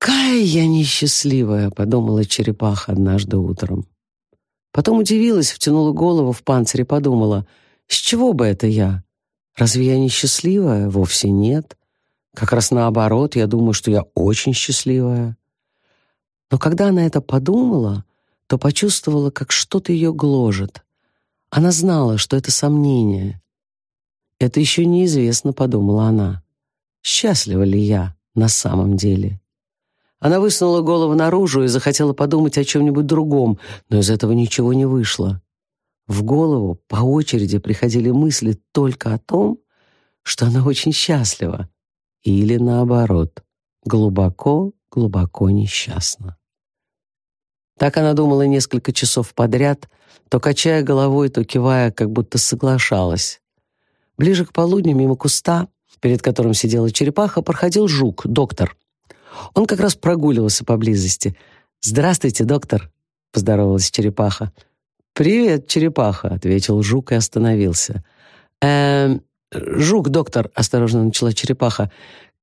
«Какая я несчастливая!» — подумала черепаха однажды утром. Потом удивилась, втянула голову в панцирь и подумала, «С чего бы это я? Разве я несчастливая? Вовсе нет. Как раз наоборот, я думаю, что я очень счастливая». Но когда она это подумала, то почувствовала, как что-то ее гложет. Она знала, что это сомнение. «Это еще неизвестно», — подумала она. «Счастлива ли я на самом деле?» Она высунула голову наружу и захотела подумать о чем-нибудь другом, но из этого ничего не вышло. В голову по очереди приходили мысли только о том, что она очень счастлива, или наоборот, глубоко-глубоко несчастна. Так она думала несколько часов подряд, то качая головой, то кивая, как будто соглашалась. Ближе к полудню мимо куста, перед которым сидела черепаха, проходил жук, доктор. Он как раз прогуливался поблизости. «Здравствуйте, доктор», — поздоровалась черепаха. «Привет, черепаха», — ответил жук и остановился. «Эм, жук, доктор», — осторожно начала черепаха.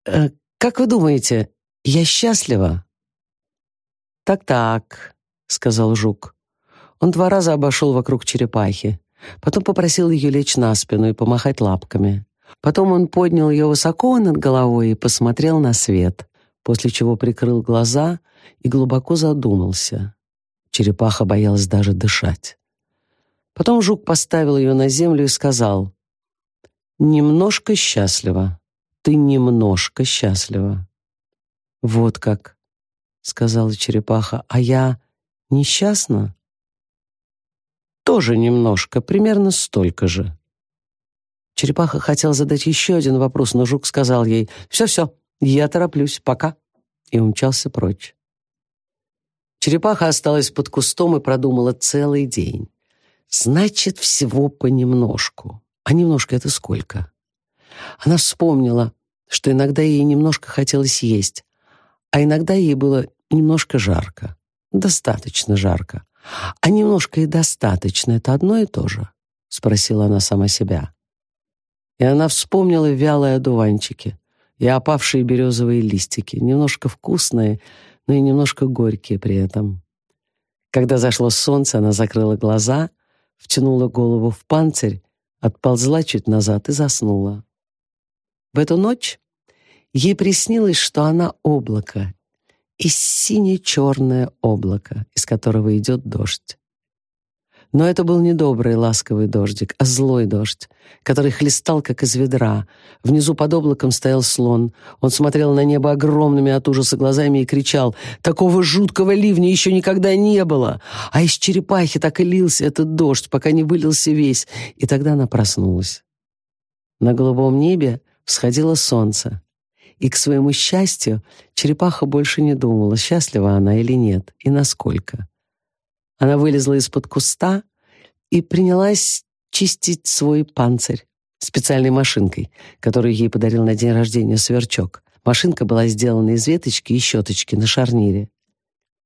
«Э, «Как вы думаете, я счастлива?» «Так-так», — сказал жук. Он два раза обошел вокруг черепахи. Потом попросил ее лечь на спину и помахать лапками. Потом он поднял ее высоко над головой и посмотрел на свет, после чего прикрыл глаза и глубоко задумался. Черепаха боялась даже дышать. Потом жук поставил ее на землю и сказал, «Немножко счастлива. Ты немножко счастлива». «Вот как», — сказала черепаха, «а я несчастна?» Тоже немножко, примерно столько же. Черепаха хотел задать еще один вопрос, но жук сказал ей «Все-все, я тороплюсь, пока», и умчался прочь. Черепаха осталась под кустом и продумала целый день. Значит, всего понемножку. А немножко это сколько? Она вспомнила, что иногда ей немножко хотелось есть, а иногда ей было немножко жарко. Достаточно жарко. А немножко и достаточно — это одно и то же? — спросила она сама себя. И она вспомнила вялые одуванчики и опавшие березовые листики, немножко вкусные, но и немножко горькие при этом. Когда зашло солнце, она закрыла глаза, втянула голову в панцирь, отползла чуть назад и заснула. В эту ночь ей приснилось, что она облако, и сине-черное облако, из которого идет дождь. Но это был не добрый ласковый дождик, а злой дождь, который хлестал, как из ведра. Внизу под облаком стоял слон. Он смотрел на небо огромными от ужаса глазами и кричал «Такого жуткого ливня еще никогда не было!» А из черепахи так и лился этот дождь, пока не вылился весь. И тогда она проснулась. На голубом небе всходило солнце. И, к своему счастью, черепаха больше не думала, счастлива она или нет, и насколько. Она вылезла из-под куста и принялась чистить свой панцирь специальной машинкой, которую ей подарил на день рождения сверчок. Машинка была сделана из веточки и щеточки на шарнире.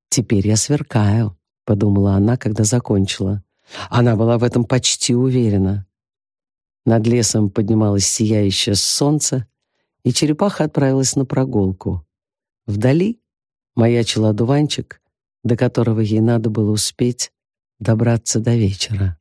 «Теперь я сверкаю», — подумала она, когда закончила. Она была в этом почти уверена. Над лесом поднималось сияющее солнце, и черепаха отправилась на прогулку. Вдали маячил одуванчик, до которого ей надо было успеть добраться до вечера.